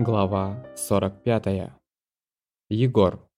Глава 45. Егор.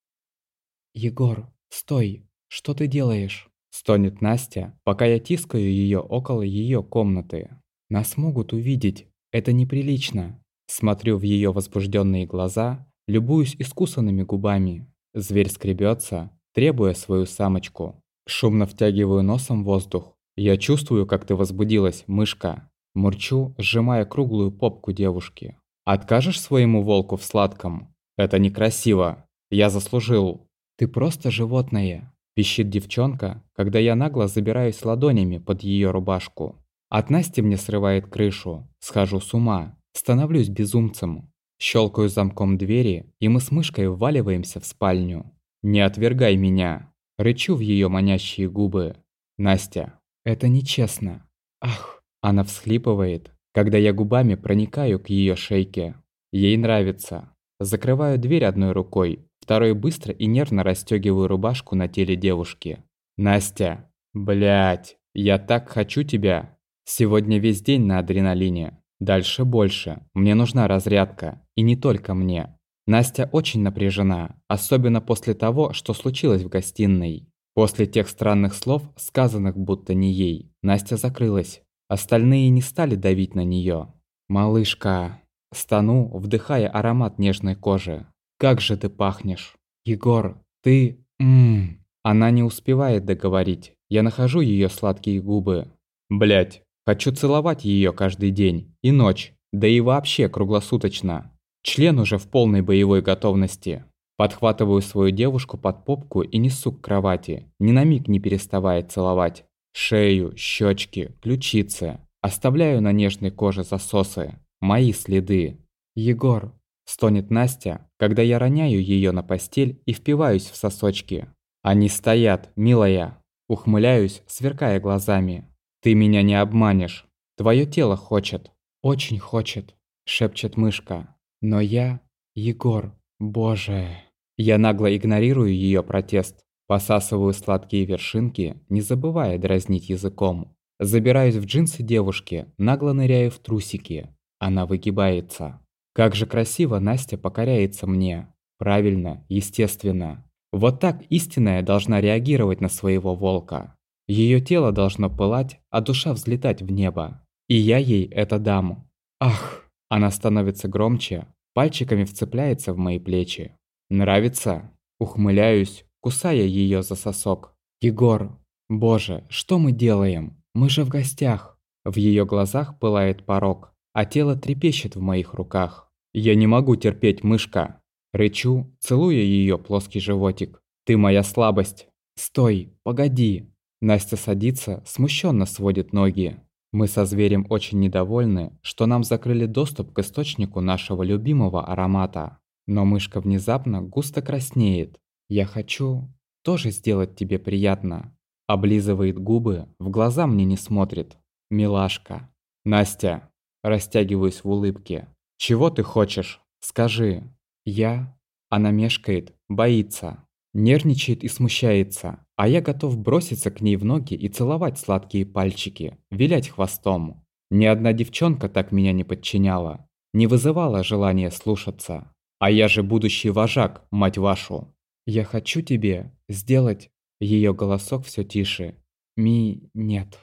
«Егор, стой! Что ты делаешь?» Стонет Настя, пока я тискаю ее около ее комнаты. «Нас могут увидеть. Это неприлично». Смотрю в ее возбужденные глаза, любуюсь искусанными губами. Зверь скребется, требуя свою самочку. Шумно втягиваю носом воздух. Я чувствую, как ты возбудилась, мышка. Мурчу, сжимая круглую попку девушки. Откажешь своему волку в сладком? Это некрасиво. Я заслужил. Ты просто животное. Пищит девчонка, когда я нагло забираюсь ладонями под ее рубашку. От Насти мне срывает крышу. Схожу с ума. Становлюсь безумцем. Щелкаю замком двери, и мы с мышкой вваливаемся в спальню. «Не отвергай меня!» Рычу в ее манящие губы. «Настя, это нечестно. Ах!» Она всхлипывает, когда я губами проникаю к ее шейке. Ей нравится. Закрываю дверь одной рукой, второй быстро и нервно расстегиваю рубашку на теле девушки. «Настя! блять, Я так хочу тебя! Сегодня весь день на адреналине. Дальше больше. Мне нужна разрядка. И не только мне. Настя очень напряжена, особенно после того, что случилось в гостиной. После тех странных слов, сказанных будто не ей, Настя закрылась. Остальные не стали давить на нее. «Малышка!» Стану, вдыхая аромат нежной кожи. «Как же ты пахнешь!» «Егор, ты...» Ммм. Она не успевает договорить. Я нахожу ее сладкие губы. Блять, хочу целовать ее каждый день и ночь, да и вообще круглосуточно. Член уже в полной боевой готовности. Подхватываю свою девушку под попку и несу к кровати, ни на миг не переставая целовать. Шею, щечки, ключицы. Оставляю на нежной коже засосы. Мои следы. «Егор!» – стонет Настя, когда я роняю ее на постель и впиваюсь в сосочки. Они стоят, милая. Ухмыляюсь, сверкая глазами. «Ты меня не обманешь. Твое тело хочет». «Очень хочет», – шепчет мышка. «Но я... Егор, боже...» Я нагло игнорирую ее протест. Посасываю сладкие вершинки, не забывая дразнить языком. Забираюсь в джинсы девушки, нагло ныряю в трусики. Она выгибается. Как же красиво Настя покоряется мне. Правильно, естественно. Вот так истинная должна реагировать на своего волка. Ее тело должно пылать, а душа взлетать в небо. И я ей это дам. Ах! Она становится громче, пальчиками вцепляется в мои плечи. Нравится? Ухмыляюсь, кусая ее за сосок. «Егор, боже, что мы делаем? Мы же в гостях!» В ее глазах пылает порог, а тело трепещет в моих руках. «Я не могу терпеть, мышка!» Рычу, целуя ее плоский животик. «Ты моя слабость!» «Стой, погоди!» Настя садится, смущенно сводит ноги. Мы со зверем очень недовольны, что нам закрыли доступ к источнику нашего любимого аромата. Но мышка внезапно густо краснеет, «Я хочу тоже сделать тебе приятно». Облизывает губы, в глаза мне не смотрит. «Милашка». «Настя». Растягиваюсь в улыбке. «Чего ты хочешь? Скажи». «Я». Она мешкает, боится. Нервничает и смущается, а я готов броситься к ней в ноги и целовать сладкие пальчики, вилять хвостом. Ни одна девчонка так меня не подчиняла, не вызывала желания слушаться. А я же будущий вожак, мать вашу. «Я хочу тебе сделать...» Ее голосок все тише. «Ми... нет».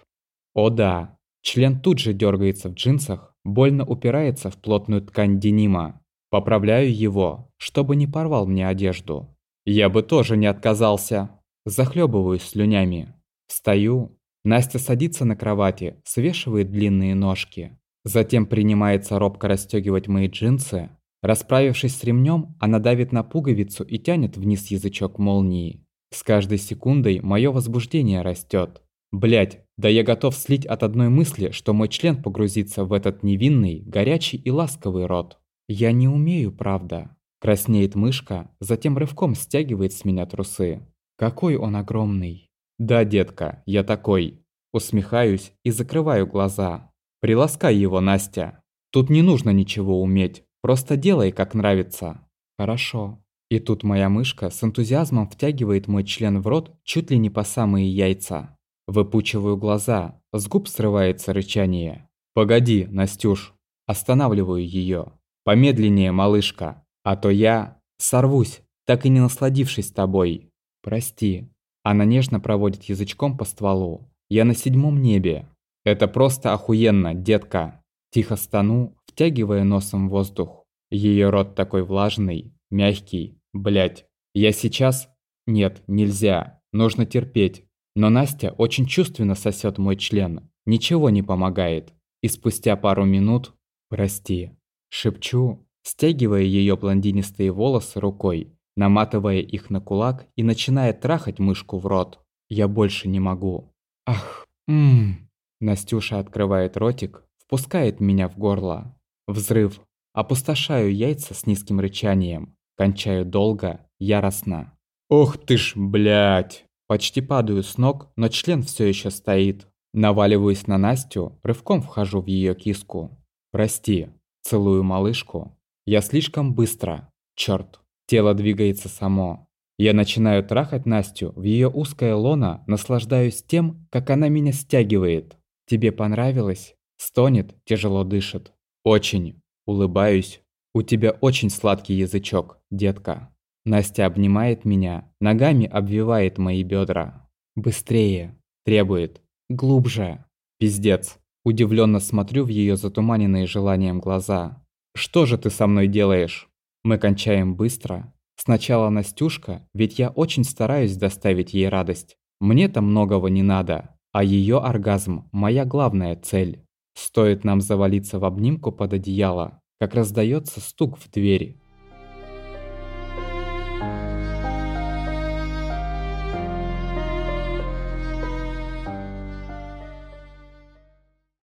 «О да». Член тут же дергается в джинсах, больно упирается в плотную ткань денима. Поправляю его, чтобы не порвал мне одежду. Я бы тоже не отказался. Захлебываюсь слюнями. Встаю. Настя садится на кровати, свешивает длинные ножки. Затем принимается робко расстегивать мои джинсы, Расправившись с ремнем, она давит на пуговицу и тянет вниз язычок молнии. С каждой секундой мое возбуждение растет. Блять, да я готов слить от одной мысли, что мой член погрузится в этот невинный, горячий и ласковый рот. Я не умею, правда. Краснеет мышка, затем рывком стягивает с меня трусы. Какой он огромный. Да, детка, я такой. Усмехаюсь и закрываю глаза. Приласкай его, Настя. Тут не нужно ничего уметь. Просто делай, как нравится. Хорошо. И тут моя мышка с энтузиазмом втягивает мой член в рот чуть ли не по самые яйца. Выпучиваю глаза, с губ срывается рычание. «Погоди, Настюш!» Останавливаю ее. Помедленнее, малышка, а то я сорвусь, так и не насладившись тобой. Прости. Она нежно проводит язычком по стволу. Я на седьмом небе. Это просто охуенно, детка. Тихо стану, втягивая носом воздух. Ее рот такой влажный, мягкий. Блять. Я сейчас... Нет, нельзя. Нужно терпеть. Но Настя очень чувственно сосет мой член. Ничего не помогает. И спустя пару минут... Прости. Шепчу, стягивая ее блондинистые волосы рукой, наматывая их на кулак и начиная трахать мышку в рот. Я больше не могу. Ах, ммм. Настюша открывает ротик, впускает меня в горло. Взрыв. Опустошаю яйца с низким рычанием. Кончаю долго, яростно. Ох ты ж, блядь. Почти падаю с ног, но член все еще стоит. Наваливаюсь на Настю, рывком вхожу в ее киску. Прости, целую малышку. Я слишком быстро. Черт, тело двигается само. Я начинаю трахать Настю в ее узкое лоно, наслаждаюсь тем, как она меня стягивает. Тебе понравилось? Стонет, тяжело дышит. Очень. Улыбаюсь. У тебя очень сладкий язычок, детка. Настя обнимает меня, ногами обвивает мои бедра. Быстрее. Требует. Глубже. Пиздец. Удивленно смотрю в ее затуманенные желанием глаза. Что же ты со мной делаешь? Мы кончаем быстро. Сначала Настюшка, ведь я очень стараюсь доставить ей радость. Мне-то многого не надо, а ее оргазм – моя главная цель. Стоит нам завалиться в обнимку под одеяло, как раздается стук в двери.